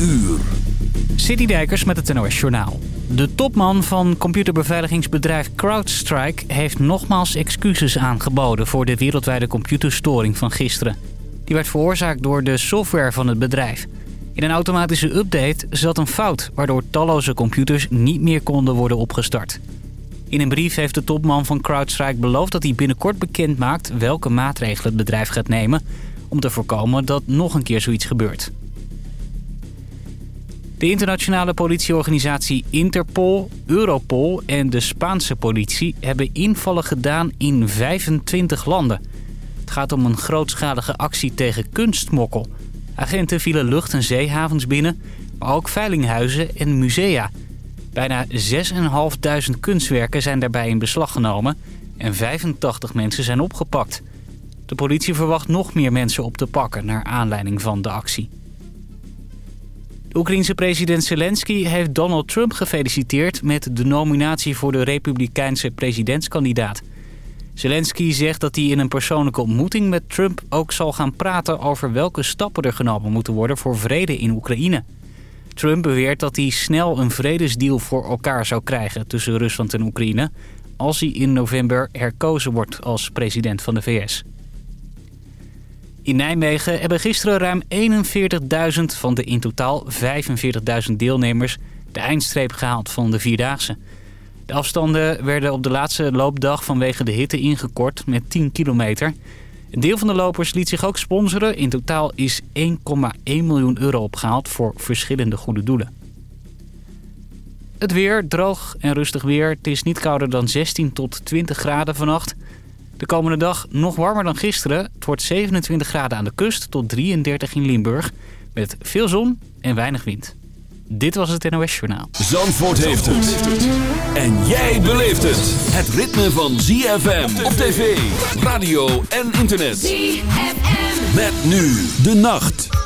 uur. Citydijkers met het NOS Journaal. De topman van computerbeveiligingsbedrijf CrowdStrike... heeft nogmaals excuses aangeboden voor de wereldwijde computerstoring van gisteren. Die werd veroorzaakt door de software van het bedrijf. In een automatische update zat een fout... waardoor talloze computers niet meer konden worden opgestart. In een brief heeft de topman van CrowdStrike beloofd dat hij binnenkort bekend maakt... welke maatregelen het bedrijf gaat nemen... om te voorkomen dat nog een keer zoiets gebeurt. De internationale politieorganisatie Interpol, Europol en de Spaanse politie hebben invallen gedaan in 25 landen. Het gaat om een grootschalige actie tegen kunstmokkel. Agenten vielen lucht- en zeehavens binnen, maar ook veilinghuizen en musea. Bijna 6.500 kunstwerken zijn daarbij in beslag genomen en 85 mensen zijn opgepakt. De politie verwacht nog meer mensen op te pakken naar aanleiding van de actie. Oekraïense president Zelensky heeft Donald Trump gefeliciteerd... met de nominatie voor de republikeinse presidentskandidaat. Zelensky zegt dat hij in een persoonlijke ontmoeting met Trump... ook zal gaan praten over welke stappen er genomen moeten worden... voor vrede in Oekraïne. Trump beweert dat hij snel een vredesdeal voor elkaar zou krijgen... tussen Rusland en Oekraïne... als hij in november herkozen wordt als president van de VS. In Nijmegen hebben gisteren ruim 41.000 van de in totaal 45.000 deelnemers de eindstreep gehaald van de Vierdaagse. De afstanden werden op de laatste loopdag vanwege de hitte ingekort met 10 kilometer. Een deel van de lopers liet zich ook sponsoren. In totaal is 1,1 miljoen euro opgehaald voor verschillende goede doelen. Het weer, droog en rustig weer. Het is niet kouder dan 16 tot 20 graden vannacht. De komende dag nog warmer dan gisteren. Het wordt 27 graden aan de kust tot 33 in Limburg. Met veel zon en weinig wind. Dit was het NOS Journaal. Zandvoort heeft het. En jij beleeft het. Het ritme van ZFM op tv, radio en internet. ZFM. Met nu de nacht.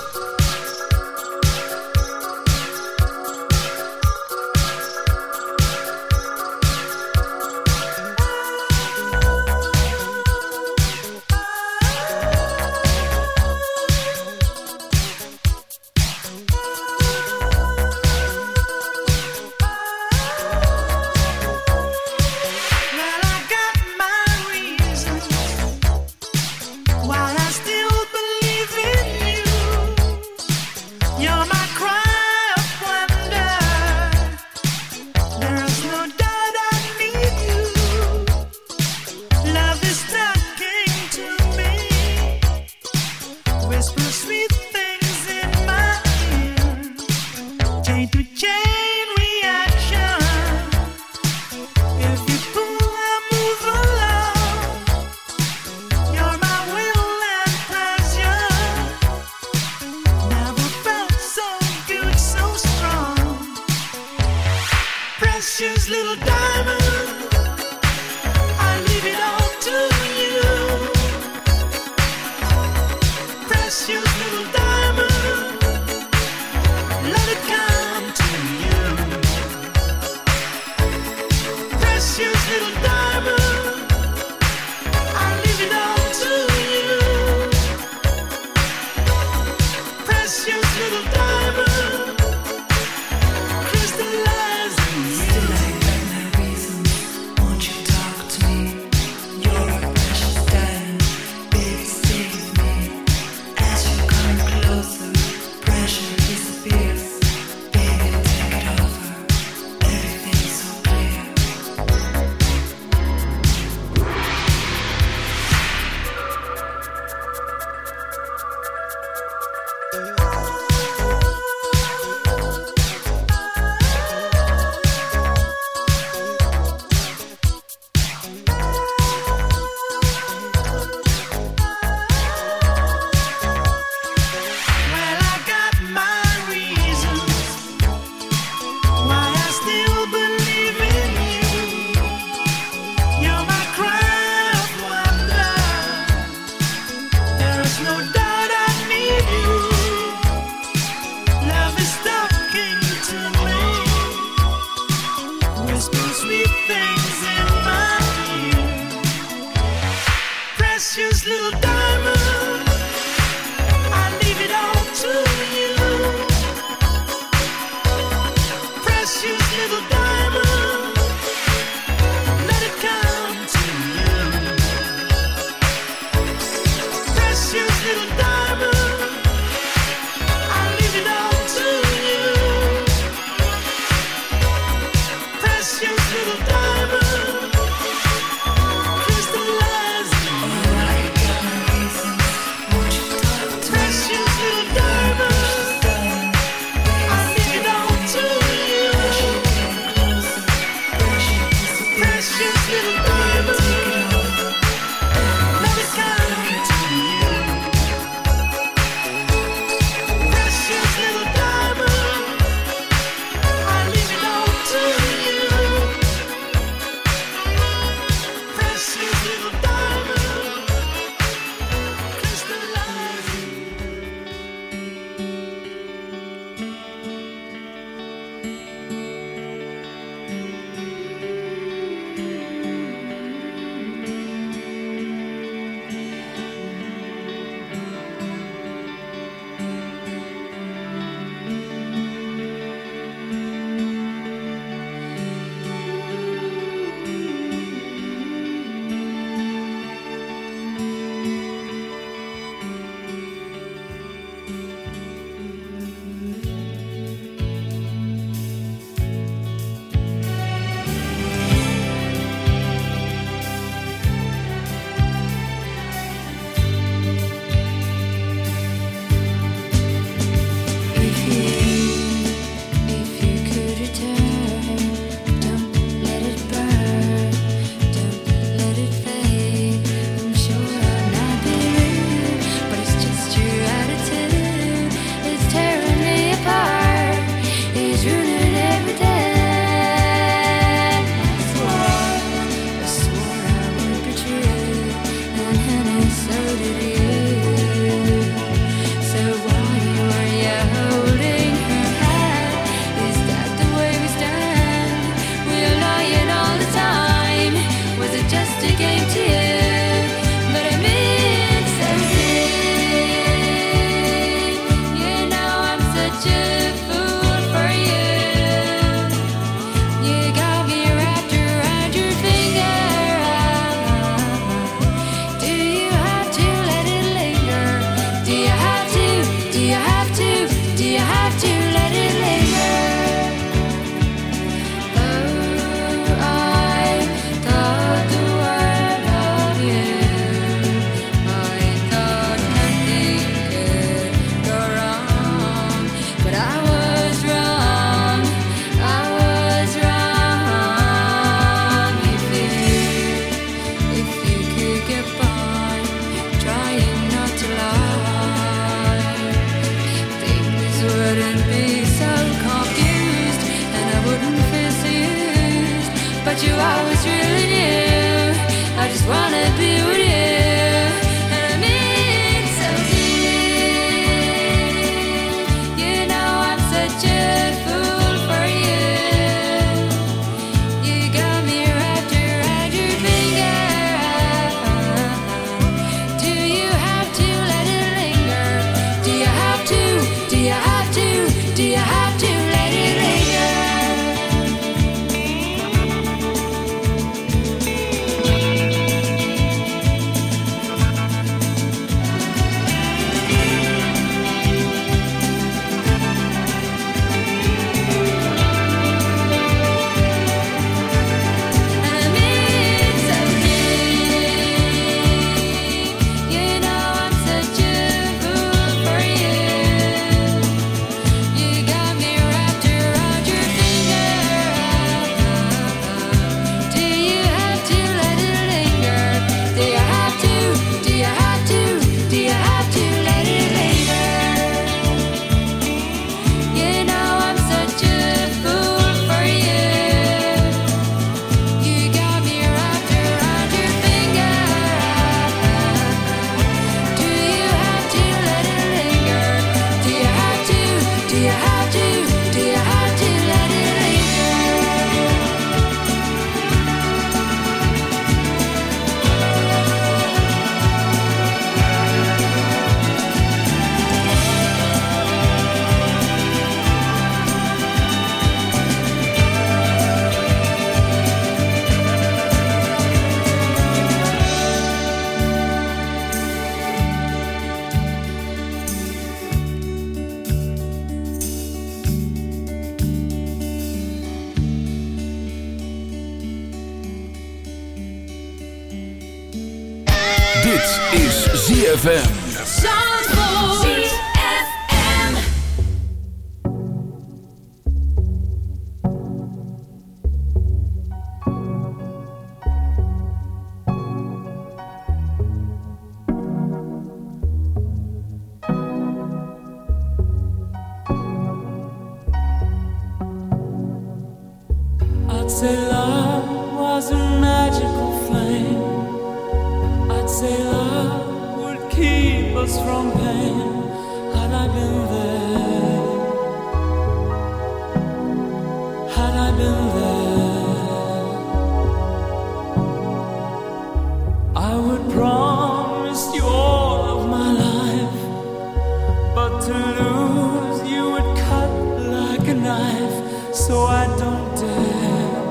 a knife, so I don't dare.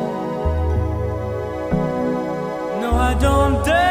No, I don't dare.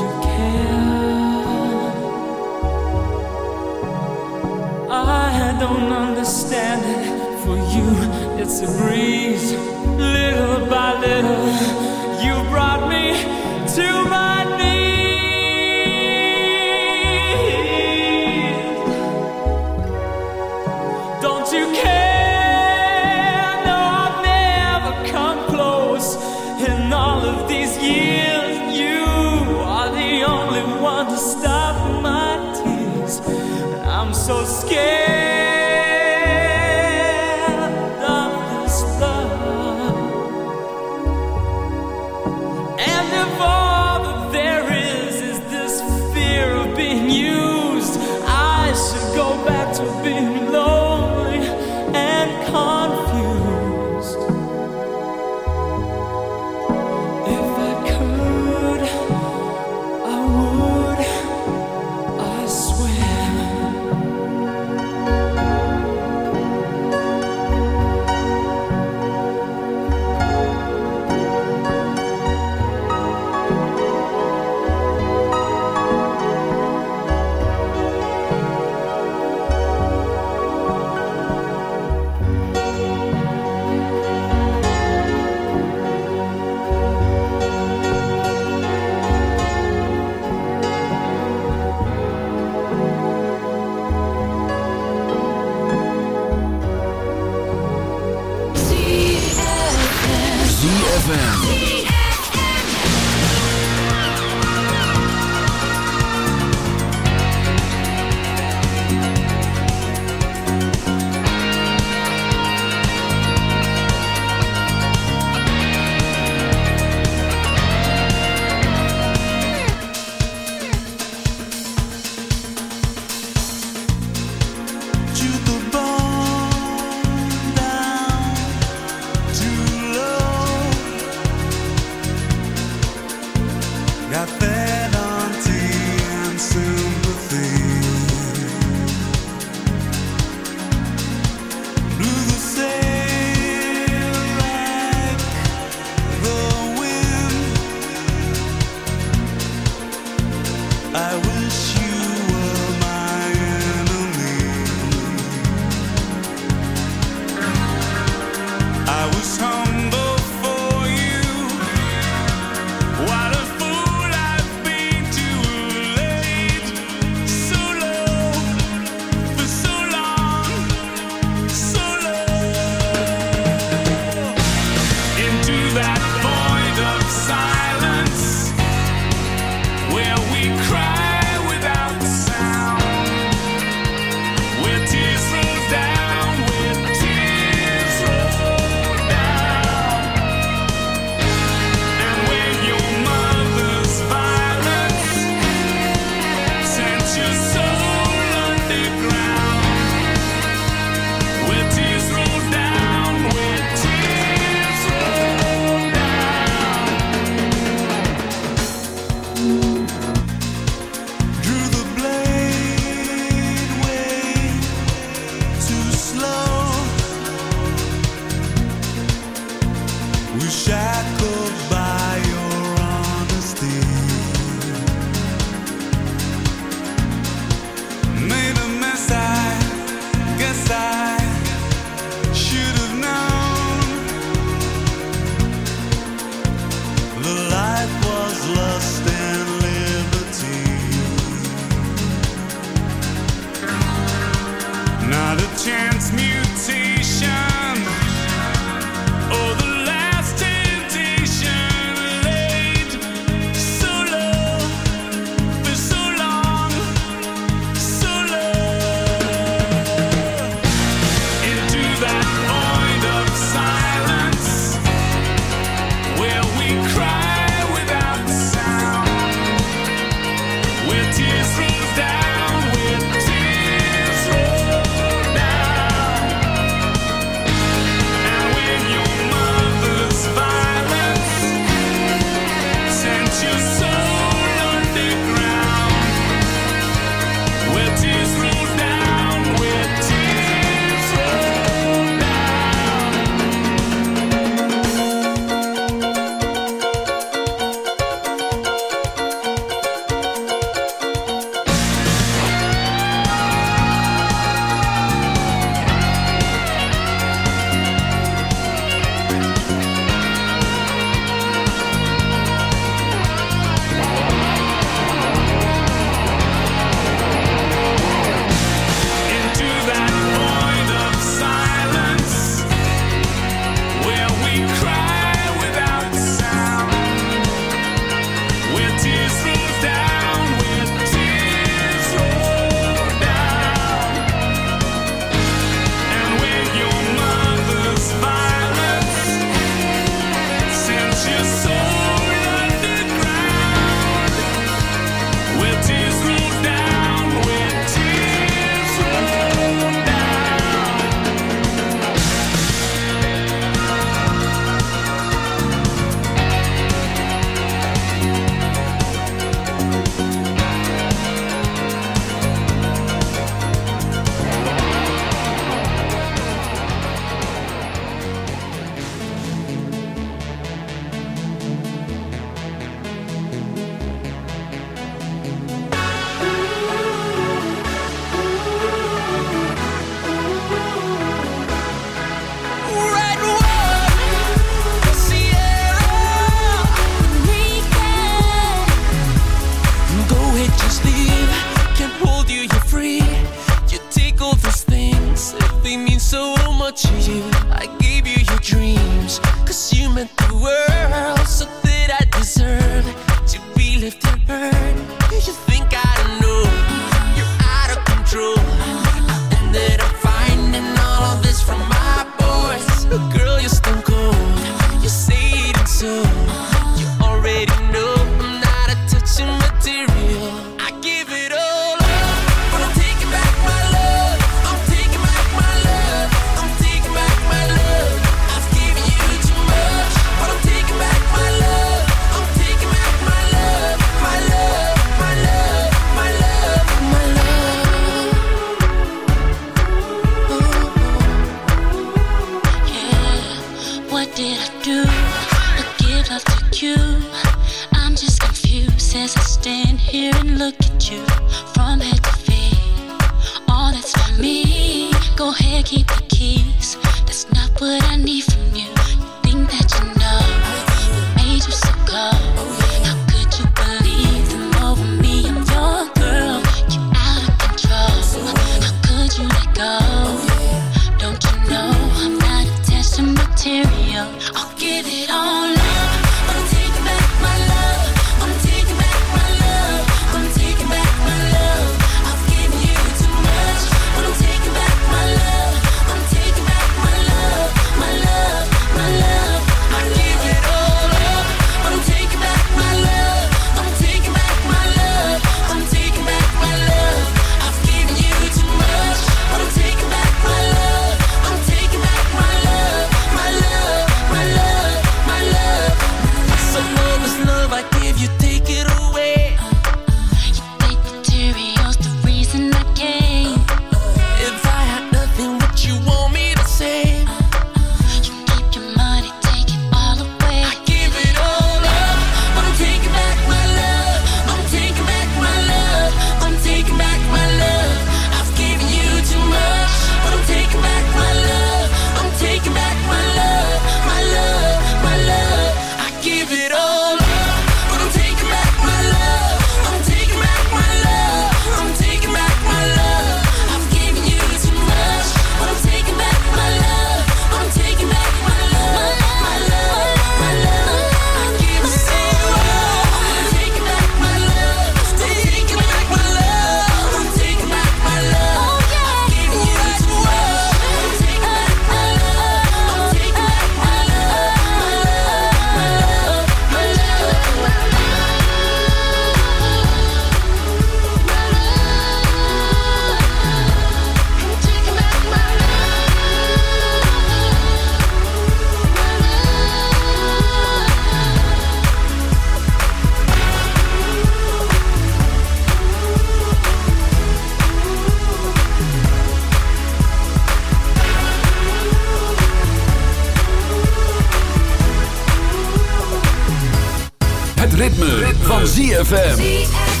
Van ZFM.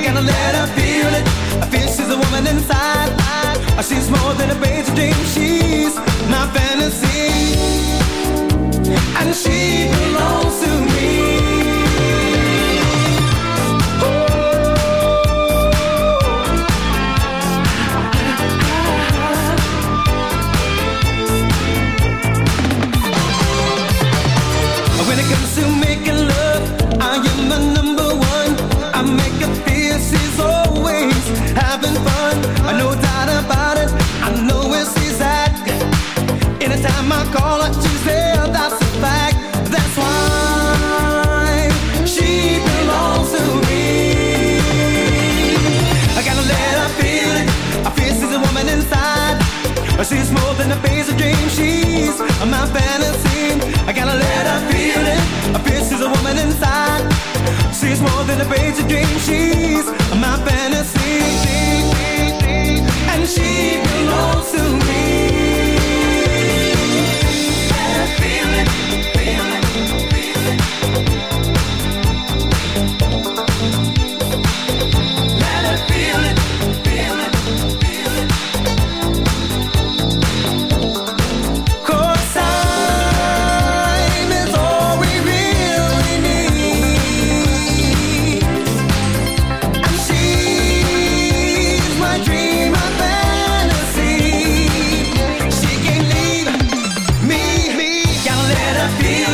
I gotta let her feel it. I feel she's a woman inside. She's more than a basic dream. She's my fantasy, and she belongs. celebrate a dream. She's my fantasy.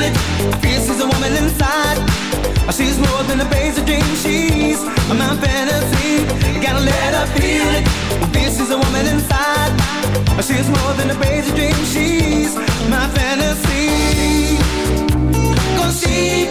it. Fierce is a woman inside. She's more than a basic dream. She's my fantasy. Gotta let her feel it. This is a woman inside. She's more than a basic dream. She's my fantasy. Cause she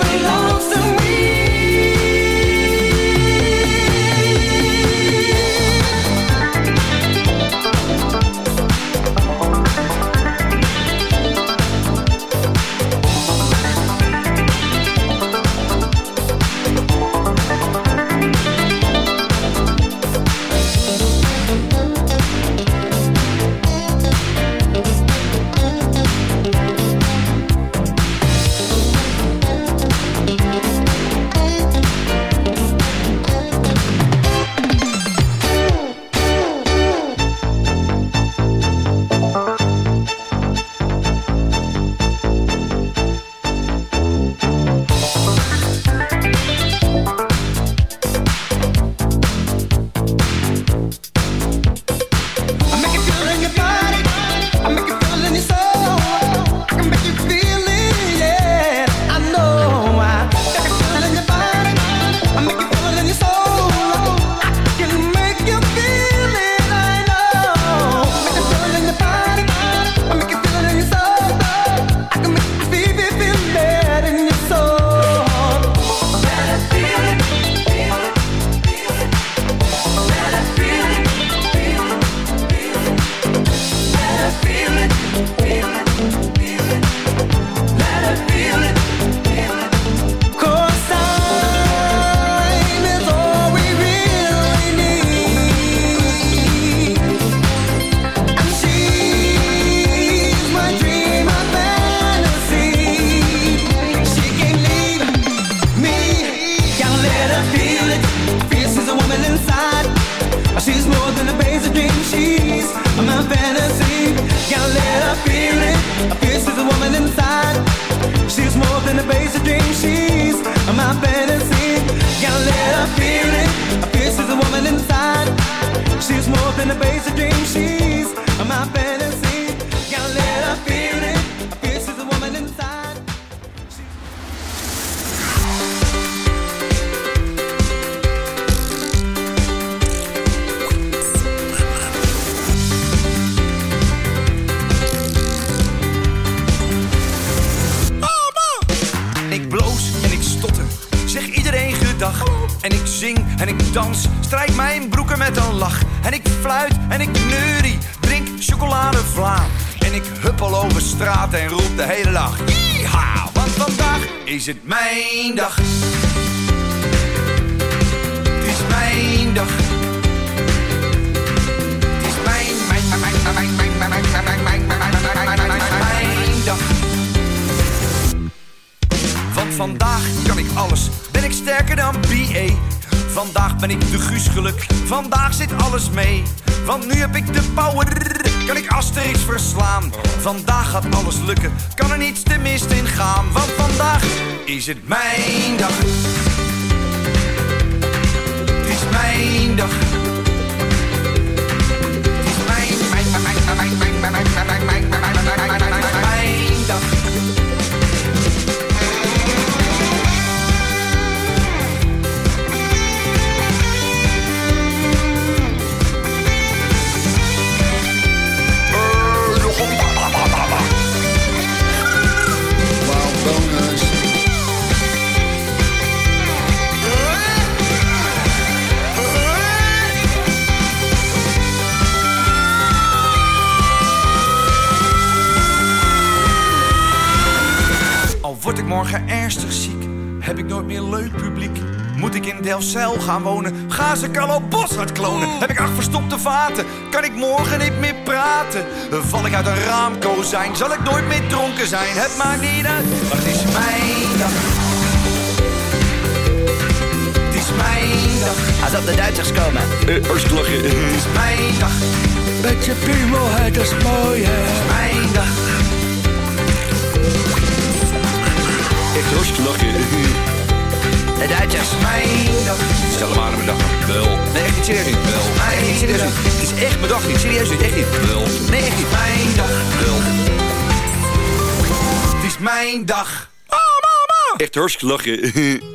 mijn dag. Het is mijn dag. Het is mijn, mijn, mijn, mijn, mijn, mijn, mijn, mijn, mijn, mijn, mijn, dag. Want vandaag kan ik alles, ben ik sterker dan BA. Vandaag ben ik de guusgeluk, vandaag zit alles mee. Want nu heb ik de power, kan ik Asterix verslaan. Vandaag gaat alles lukken, kan er niets is het mijn dag. gaan wonen. Ga ze Carlo Bos wat klonen. Heb ik acht verstopte vaten? Kan ik morgen niet meer praten? Val ik uit een raamkozijn? Zal ik nooit meer dronken zijn? Het maakt niet uit, maar het is mijn dag. Het is mijn dag. Als op de Duitsers komen. Eh, als lachen. Het is mijn dag. Beetje je piemel, het is mooi, hè. Het is mijn dag. Echt hartstikke lachen. Het is mijn dag. Stel maar aan mijn dag. Wel. Nee, echt niet serieus. Wel. Hij serieus. Het is echt mijn dag niet. Serieus niet. Echt niet. Wel. Nee, echt. Mijn dag. Wel. Het is mijn dag. Oh, mama. Echt hartstikke lachen.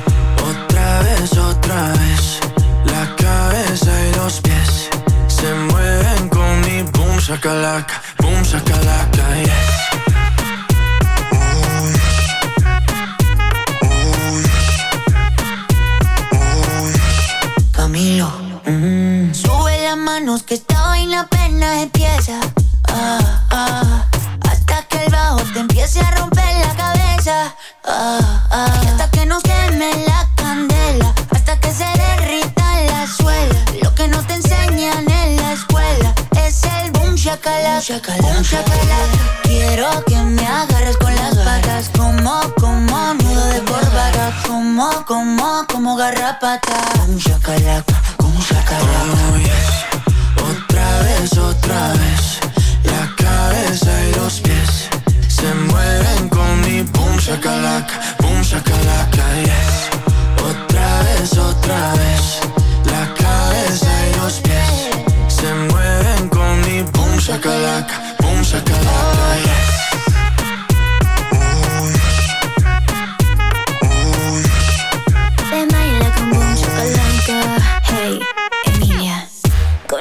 Vez, otra vez. La cabeza y los pies se mueven con mi boom, shakalaka, boom, shakalaka, yes. Camilo. Sube las manos que esta vaina apenas empieza. Ah, ah, hasta que el bajo te empiece a romper la cabeza. Ah, shakalaka. Boom shakalaka. Quiero que me agarres con las patas. Como, como nudo de corbata. Como, como, como garrapata. Boom shakalaka. Oh, yes.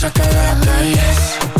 boom shakalaka, yes.